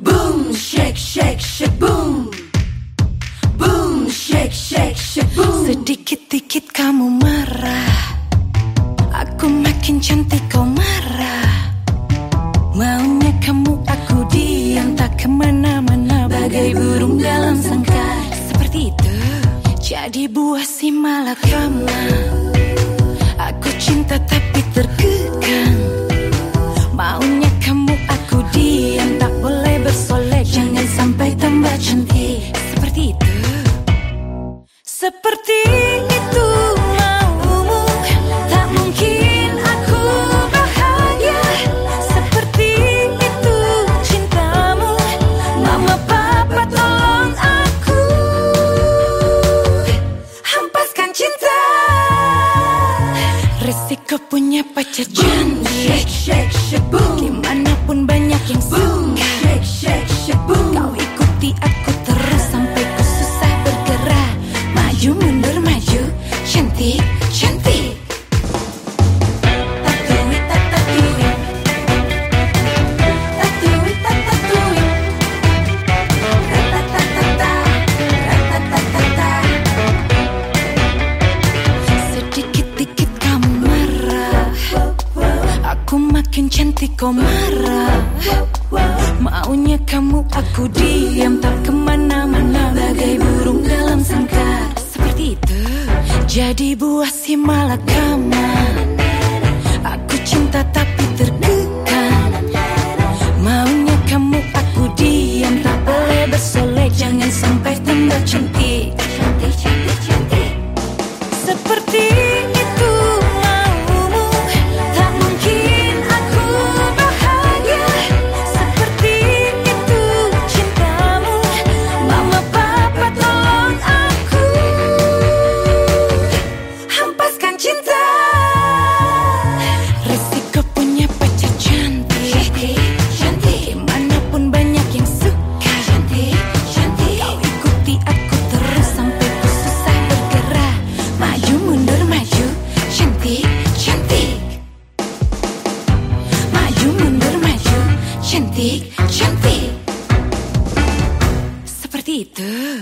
Boom, shake, shake, shake, boom. Boom, shake, shake, shake, boom. Sedikit-dikit kamu marah. Aku makin cantik kau marah. Maunya kamu aku diam. Tak ke mana-mana Bagai burung dalam sangkar. Seperti itu Jadi buah si malakama Seperti itu maumu. Tak mungkin aku bahagia. Seperti itu cintamu. Mama papa tolong aku. Hampaskan cinta. Resiko punya pacar cantik. Shake, shake, shake, Maju mundur maju. Cantik, cantik. Sedikit-dikit kamu marah. Aku makin cantik kau marah. Maunya kamu aku diam. Tak ke mana-mana Bagai burung dalam sangkar Jadi buah si malakama. Aku cinta tapi Cantik, cantik. Seperti itu